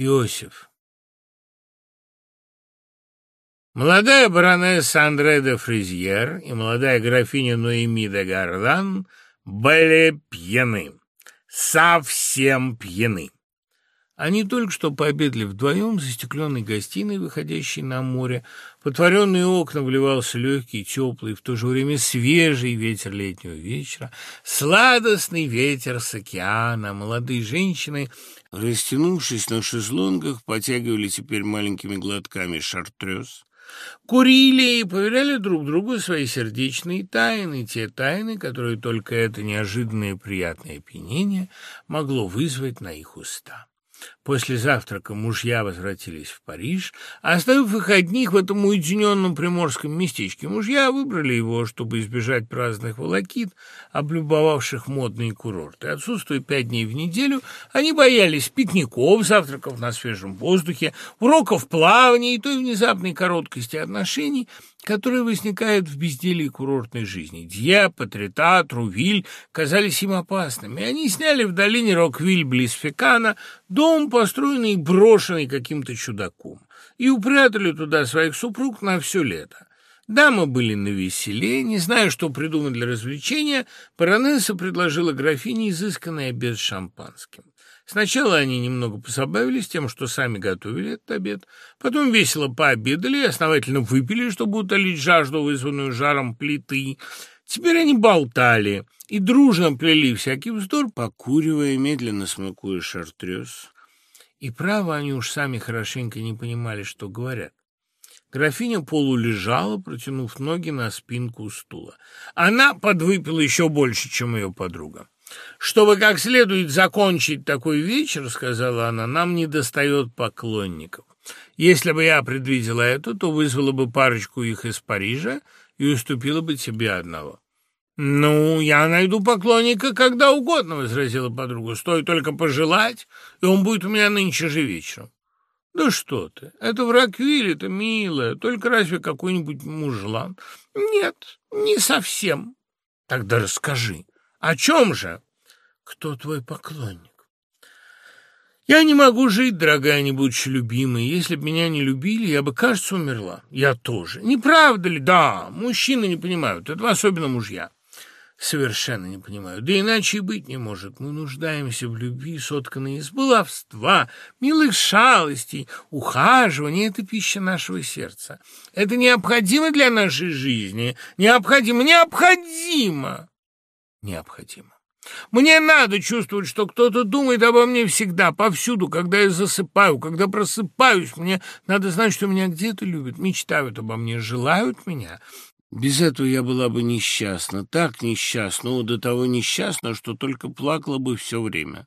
Иосиф. Молодая баронесса Андре де Фризьер и молодая графиня Ноэми де Гарлан были пьяны, совсем пьяны. Они только что пообедали вдвоем в застекленной гостиной, выходящей на море. Потворенные окна вливался легкий, теплый, в то же время свежий ветер летнего вечера, сладостный ветер с океана. Молодые женщины, растянувшись на шезлонгах, потягивали теперь маленькими глотками шартрез. Курили и поверяли друг другу свои сердечные тайны, те тайны, которые только это неожиданное приятное опьянение могло вызвать на их уста. После завтрака мужья возвратились в Париж, оставив их одних в этом уединенном приморском местечке. Мужья выбрали его, чтобы избежать праздных волокит, облюбовавших модные курорты. Отсутствуя пять дней в неделю, они боялись пикников, завтраков на свежем воздухе, уроков плавания и той внезапной короткости отношений, которые возникают в безделии курортной жизни. Дьеппа, Трета, Трувиль казались им опасными. Они сняли в долине Роквиль близ Фекана дом, построенный и брошенный каким-то чудаком, и упрятали туда своих супруг на все лето. Дамы были на веселе, не зная, что придумать для развлечения, баронесса предложила графине изысканный обед с шампанским. Сначала они немного пособавились тем, что сами готовили этот обед, потом весело пообедали и основательно выпили, чтобы утолить жажду, вызванную жаром плиты. Теперь они болтали и дружно плели всякий вздор, покуривая, медленно смыкуя шартрез. И право они уж сами хорошенько не понимали, что говорят. Графиня полулежала, протянув ноги на спинку стула. Она подвыпила еще больше, чем ее подруга. «Чтобы как следует закончить такой вечер, — сказала она, — нам не достает поклонников. Если бы я предвидела это, то вызвала бы парочку их из Парижа и уступила бы тебе одного». «Ну, я найду поклонника когда угодно», — возразила подруга. «Стоит только пожелать, и он будет у меня нынче же вечером». «Да что ты, это в Роквилле, это милая, только разве какой-нибудь мужлан?» «Нет, не совсем». «Тогда расскажи». О чем же? Кто твой поклонник? Я не могу жить, дорогая, не будучи любимой. Если бы меня не любили, я бы, кажется, умерла. Я тоже. Не правда ли? Да, мужчины не понимают, это особенно мужья. Совершенно не понимаю. Да иначе и быть не может. Мы нуждаемся в любви, сотканной из баловства, милых шалостей, ухаживания. Это пища нашего сердца. Это необходимо для нашей жизни. Необходимо, необходимо необходимо. Мне надо чувствовать, что кто-то думает обо мне всегда, повсюду, когда я засыпаю, когда просыпаюсь. Мне надо знать, что меня где-то любят, мечтают обо мне, желают меня. Без этого я была бы несчастна, так несчастна, но до того несчастна, что только плакала бы все время.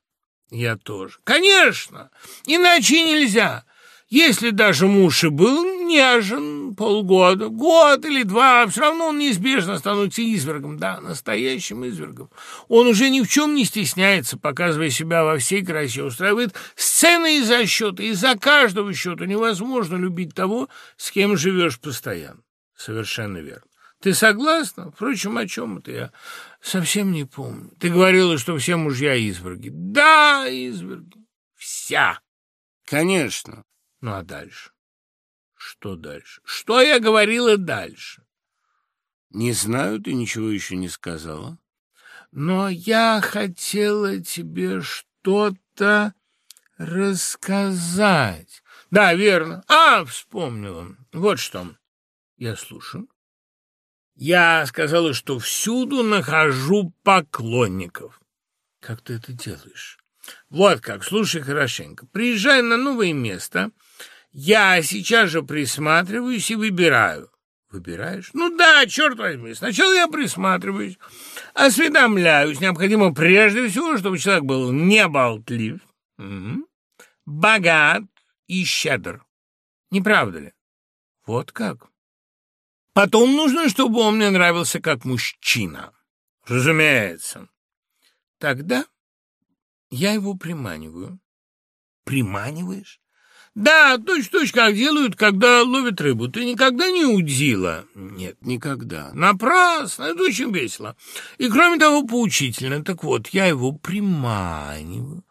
Я тоже. Конечно! Иначе нельзя. Если даже муж и был нежен полгода, год или два, все равно он неизбежно становится извергом, да, настоящим извергом. Он уже ни в чем не стесняется, показывая себя во всей красе, устраивает сцены из-за счета, из-за каждого счета. Невозможно любить того, с кем живешь постоянно. Совершенно верно. Ты согласна? Впрочем, о чем это я совсем не помню. Ты говорила, что все мужья изверги. Да, изверги. Вся. Конечно. Ну а дальше? Что дальше? Что я говорила дальше? Не знаю, ты ничего еще не сказала. Но я хотела тебе что-то рассказать. Да, верно. А, вспомнила. Вот что. Я слушаю. Я сказала, что всюду нахожу поклонников. Как ты это делаешь? Вот как, слушай хорошенько. Приезжай на новое место, я сейчас же присматриваюсь и выбираю. Выбираешь? Ну да, черт возьми. Сначала я присматриваюсь, осведомляюсь. Необходимо прежде всего, чтобы человек был не болтлив, богат и щедр. Не правда ли? Вот как. Потом нужно, чтобы он мне нравился как мужчина. Разумеется. Тогда я его приманиваю. Приманиваешь? Да, точь-точь, как делают, когда ловят рыбу. Ты никогда не удила? Нет, никогда. Напрасно, это очень весело. И кроме того, поучительно. Так вот, я его приманиваю.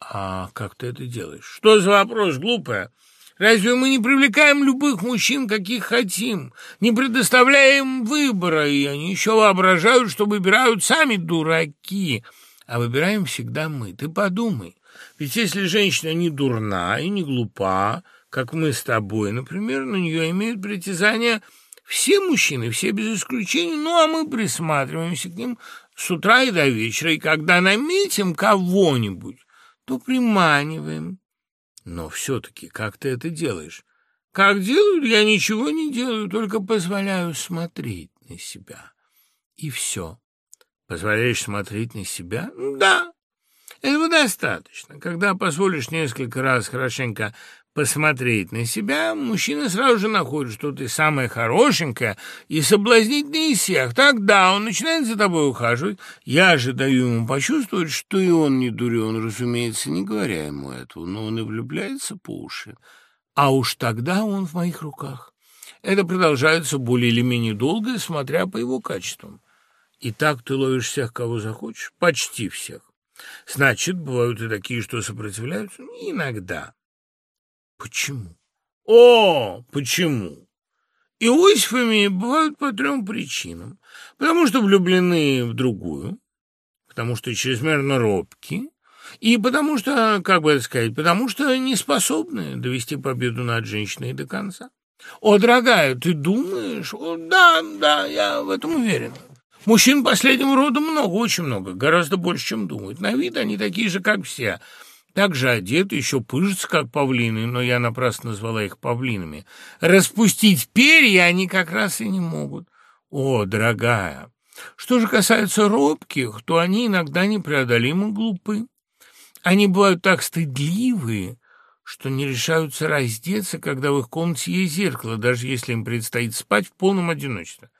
А как ты это делаешь? Что за вопрос, глупая? Разве мы не привлекаем любых мужчин, каких хотим, не предоставляем выбора, и они еще воображают, что выбирают сами дураки, а выбираем всегда мы. Ты подумай, ведь если женщина не дурна и не глупа, как мы с тобой, например, на нее имеют притязания все мужчины, все без исключения, ну а мы присматриваемся к ним с утра и до вечера, и когда наметим кого-нибудь, то приманиваем. Но все-таки как ты это делаешь? Как делаю, я ничего не делаю, только позволяю смотреть на себя. И все. Позволяешь смотреть на себя? Да. Этого достаточно. Когда позволишь несколько раз хорошенько посмотреть на себя, мужчина сразу же находит, что ты самая хорошенькая и соблазнительная из всех. Тогда он начинает за тобой ухаживать. Я же даю ему почувствовать, что и он не дурен, разумеется, не говоря ему этого, но он и влюбляется по уши. А уж тогда он в моих руках. Это продолжается более или менее долго, смотря по его качествам. И так ты ловишь всех, кого захочешь? Почти всех. Значит, бывают и такие, что сопротивляются? Иногда. Почему? О, почему? Иосифами бывают по трем причинам. Потому что влюблены в другую, потому что чрезмерно робки, и потому что, как бы это сказать, потому что не способны довести победу над женщиной до конца. О, дорогая, ты думаешь? О, да, да, я в этом уверен. Мужчин последнего рода много, очень много, гораздо больше, чем думают. На вид они такие же, как все – также одеты, еще пыжатся, как павлины, но я напрасно назвала их павлинами. Распустить перья они как раз и не могут. О, дорогая! Что же касается робких, то они иногда непреодолимо глупы. Они бывают так стыдливые, что не решаются раздеться, когда в их комнате есть зеркало, даже если им предстоит спать в полном одиночестве.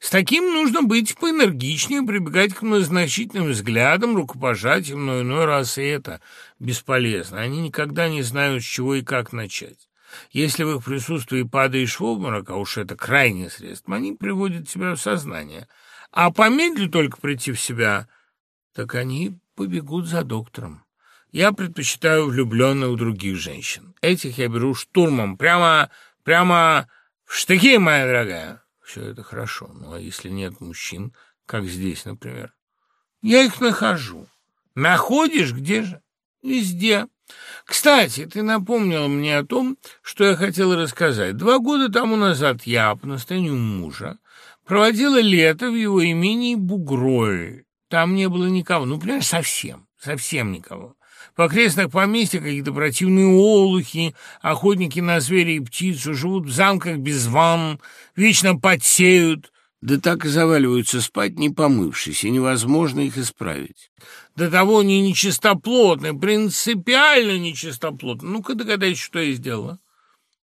С таким нужно быть поэнергичнее, прибегать к многозначительным взглядам, рукопожатиям, но иной раз и это бесполезно. Они никогда не знают, с чего и как начать. Если в их присутствии падаешь в обморок, а уж это крайнее средство, они приводят тебя в сознание. А помедли только прийти в себя, так они побегут за доктором. Я предпочитаю влюбленных других женщин. Этих я беру штурмом, прямо, прямо в штыки, моя дорогая. Все это хорошо, ну а если нет мужчин, как здесь, например? Я их нахожу. Находишь где же? Везде. Кстати, ты напомнил мне о том, что я хотел рассказать. Два года тому назад я, по настоянию мужа, проводила лето в его имении Бугрой. Там не было никого, ну, понимаешь, совсем, совсем никого. В окрестных поместьях какие-то противные олухи, охотники на зверей и птицу, живут в замках без ванн, вечно потеют, да так и заваливаются спать, не помывшись, и невозможно их исправить. До того они нечистоплотны, принципиально нечистоплотны. Ну-ка догадайся, что я сделала.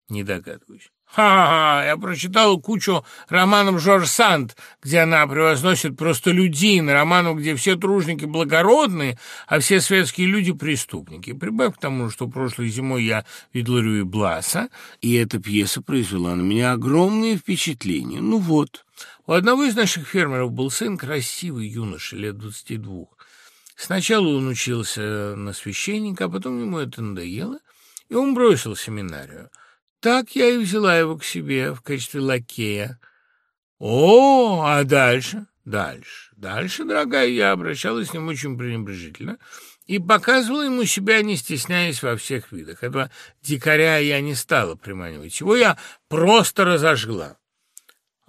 Не догадываюсь. Ха-ха-ха, я прочитал кучу романов Жорж Санд, где она превозносит просто людей, романов, где все тружники благородные, а все светские люди преступники. Прибавь к тому, что прошлой зимой я видел Рюи Бласа, и эта пьеса произвела на меня огромное впечатление. Ну вот, у одного из наших фермеров был сын, красивый юноша, лет двадцати двух. Сначала он учился на священника, а потом ему это надоело, и он бросил семинарию. Так я и взяла его к себе в качестве лакея. О, а дальше? Дальше. Дальше, дорогая, я обращалась с ним очень пренебрежительно и показывала ему себя, не стесняясь во всех видах. Этого дикаря я не стала приманивать. Его я просто разожгла.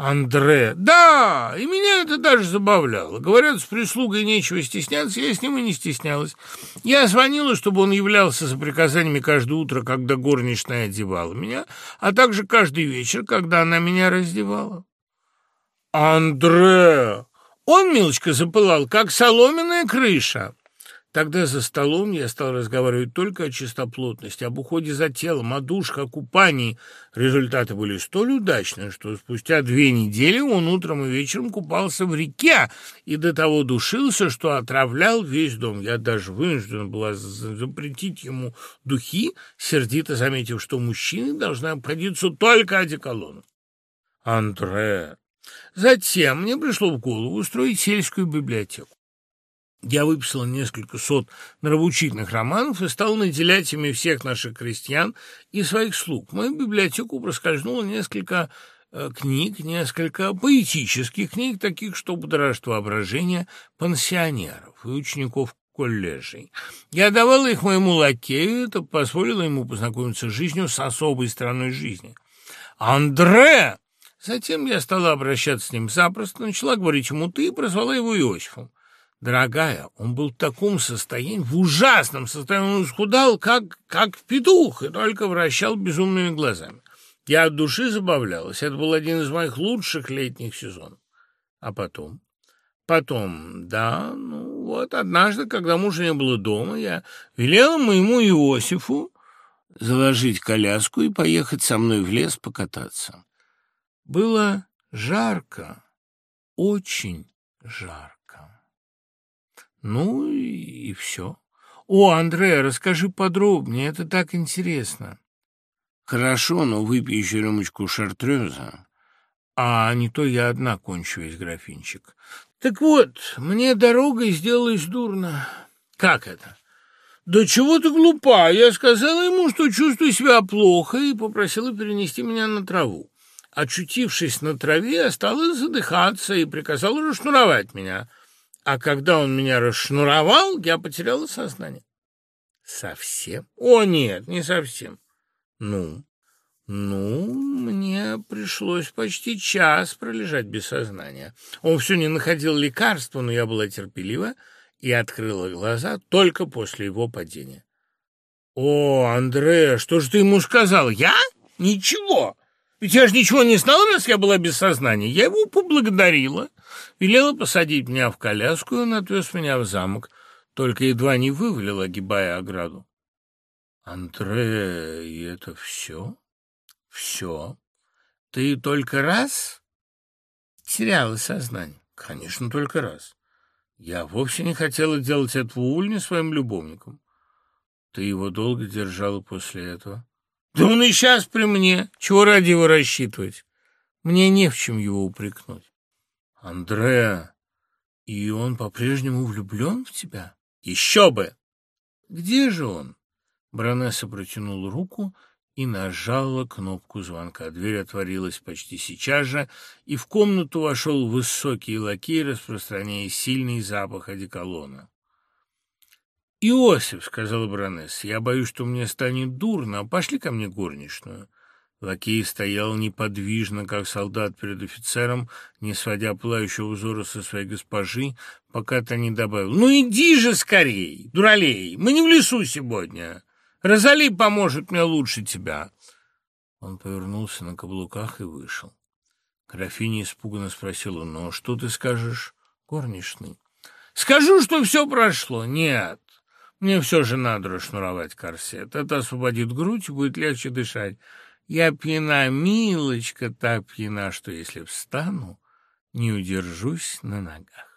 Андре. Да, и меня это даже забавляло. Говорят, с прислугой нечего стесняться, я с ним и не стеснялась. Я звонила, чтобы он являлся за приказаниями каждое утро, когда горничная одевала меня, а также каждый вечер, когда она меня раздевала. Андре! Он, милочка, запылал, как соломенная крыша. Тогда за столом я стал разговаривать только о чистоплотности, об уходе за телом, о душах, о купании. Результаты были столь удачны, что спустя две недели он утром и вечером купался в реке и до того душился, что отравлял весь дом. Я даже вынуждена была запретить ему духи, сердито заметив, что мужчины должны обходиться только одеколоном. Андре. Затем мне пришло в голову устроить сельскую библиотеку. Я выписала несколько сот нравоучительных романов и стал наделять ими всех наших крестьян и своих слуг. В мою библиотеку проскользнуло несколько э, книг, несколько поэтических книг, таких, что будоражит воображение пансионеров и учеников колледжей. Я давала их моему лакею, это позволило ему познакомиться с жизнью с особой стороной жизни. «Андре!» Затем я стала обращаться с ним запросто, начала говорить ему «ты» и прозвала его Иосифом. Дорогая, он был в таком состоянии, в ужасном состоянии, он исхудал, как, как петух, и только вращал безумными глазами. Я от души забавлялась, это был один из моих лучших летних сезонов. А потом? Потом, да, ну вот, однажды, когда мужа не было дома, я велела моему Иосифу заложить коляску и поехать со мной в лес покататься. Было жарко, очень жарко. Ну и все. О, Андреа, расскажи подробнее, это так интересно. Хорошо, но выпей еще рюмочку шартреза. А не то я одна кончу весь графинчик. Так вот, мне дорогой сделалось дурно. Как это? Да чего ты глупа? Я сказала ему, что чувствую себя плохо, и попросила перенести меня на траву. Очутившись на траве, стала задыхаться и приказала расшнуровать меня — а когда он меня расшнуровал, я потеряла сознание. Совсем? О, нет, не совсем. Ну, ну, мне пришлось почти час пролежать без сознания. Он все не находил лекарства, но я была терпелива и открыла глаза только после его падения. «О, Андре, что же ты ему сказал? Я? Ничего. Ведь я же ничего не знал, раз я была без сознания. Я его поблагодарила, велела посадить меня в коляску, и он отвез меня в замок, только едва не вывалил, огибая ограду. Андре, и это все? Все? Ты только раз теряла сознание? Конечно, только раз. Я вовсе не хотела делать этого Ульни своим любовником. Ты его долго держала после этого? Да он и сейчас при мне. Чего ради его рассчитывать? Мне не в чем его упрекнуть. Андреа, и он по-прежнему влюблен в тебя? Еще бы! Где же он? Баронесса протянула руку и нажала кнопку звонка. Дверь отворилась почти сейчас же, и в комнату вошел высокий лакей, распространяя сильный запах одеколона. «Иосиф», — сказала баронесса, — «я боюсь, что мне станет дурно. Пошли ко мне горничную». Лакей стоял неподвижно, как солдат перед офицером, не сводя пылающего узора со своей госпожи, пока та не добавил. «Ну иди же скорей, дуралей, мы не в лесу сегодня. Розали поможет мне лучше тебя». Он повернулся на каблуках и вышел. Графиня испуганно спросила, «Ну, что ты скажешь, горничный?» «Скажу, что все прошло. Нет, мне все же надо расшнуровать корсет. Это освободит грудь и будет легче дышать. Я пьяна, милочка, так пьяна, что если встану, не удержусь на ногах.